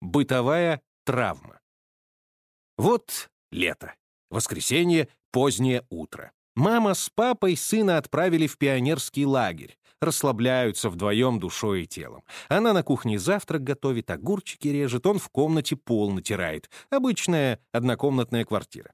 Бытовая травма. Вот лето. Воскресенье, позднее утро. Мама с папой сына отправили в пионерский лагерь. Расслабляются вдвоем душой и телом. Она на кухне завтрак готовит, огурчики режет, он в комнате пол натирает. Обычная однокомнатная квартира.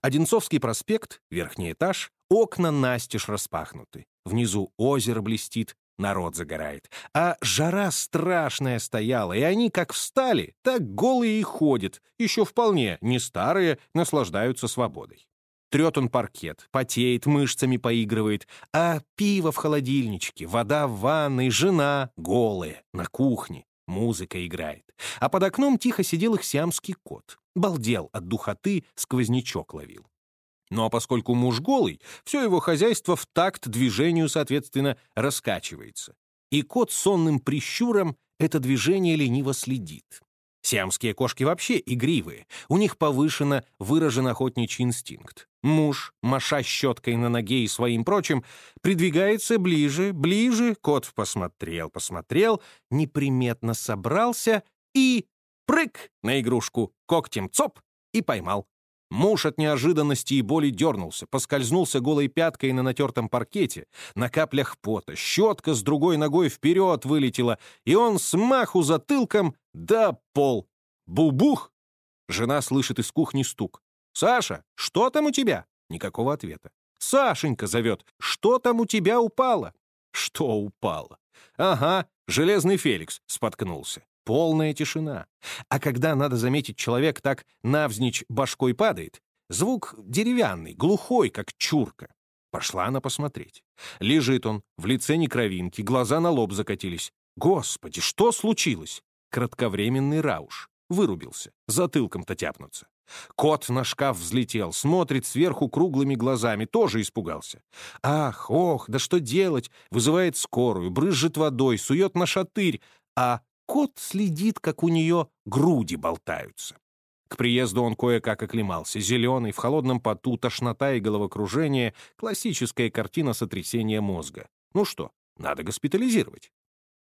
Одинцовский проспект, верхний этаж, окна настежь распахнуты. Внизу озеро блестит, народ загорает. А жара страшная стояла, и они как встали, так голые и ходят, еще вполне не старые, наслаждаются свободой. Трет он паркет, потеет, мышцами поигрывает, а пиво в холодильничке, вода в ванной, жена голая, на кухне, музыка играет. А под окном тихо сидел их сиамский кот. Балдел от духоты, сквознячок ловил. Ну а поскольку муж голый, все его хозяйство в такт движению, соответственно, раскачивается. И кот сонным прищуром это движение лениво следит. Сиамские кошки вообще игривые, у них повышенно выражен охотничий инстинкт. Муж, маша щеткой на ноге и своим прочим, придвигается ближе, ближе, кот посмотрел, посмотрел, неприметно собрался и прыг на игрушку, когтем цоп и поймал. Муж от неожиданности и боли дернулся, поскользнулся голой пяткой на натертом паркете, на каплях пота, щетка с другой ногой вперед вылетела, и он с маху затылком да пол. Бубух! Жена слышит из кухни стук. «Саша, что там у тебя?» Никакого ответа. «Сашенька зовет. Что там у тебя упало?» «Что упало?» «Ага, железный Феликс споткнулся. Полная тишина. А когда, надо заметить, человек так навзничь башкой падает, звук деревянный, глухой, как чурка. Пошла она посмотреть. Лежит он, в лице не кровинки, глаза на лоб закатились. Господи, что случилось? Кратковременный рауш. Вырубился. Затылком-то тяпнуться. Кот на шкаф взлетел, смотрит сверху круглыми глазами, тоже испугался. Ах, ох, да что делать? Вызывает скорую, брызжет водой, сует на шатырь, а Кот следит, как у нее груди болтаются. К приезду он кое-как оклемался. Зеленый, в холодном поту, тошнота и головокружение — классическая картина сотрясения мозга. Ну что, надо госпитализировать.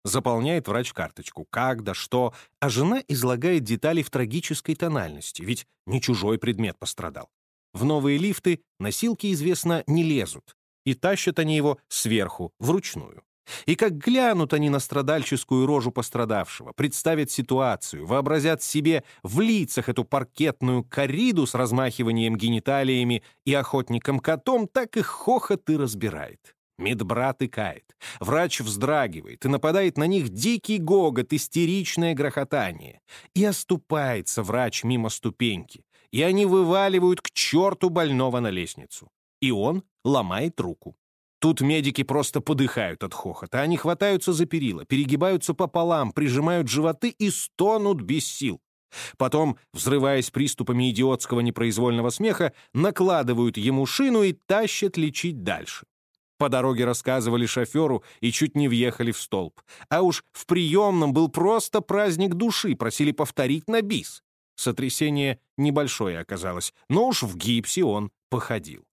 Заполняет врач карточку. Как, да что. А жена излагает детали в трагической тональности, ведь не чужой предмет пострадал. В новые лифты носилки, известно, не лезут. И тащат они его сверху, вручную. И как глянут они на страдальческую рожу пострадавшего, представят ситуацию, вообразят себе в лицах эту паркетную кориду с размахиванием гениталиями и охотником-котом, так их хохот и разбирает. Медбрат икает, врач вздрагивает, и нападает на них дикий гогот, истеричное грохотание. И оступается врач мимо ступеньки, и они вываливают к черту больного на лестницу. И он ломает руку. Тут медики просто подыхают от хохота. Они хватаются за перила, перегибаются пополам, прижимают животы и стонут без сил. Потом, взрываясь приступами идиотского непроизвольного смеха, накладывают ему шину и тащат лечить дальше. По дороге рассказывали шоферу и чуть не въехали в столб. А уж в приемном был просто праздник души, просили повторить на бис. Сотрясение небольшое оказалось, но уж в гипсе он походил.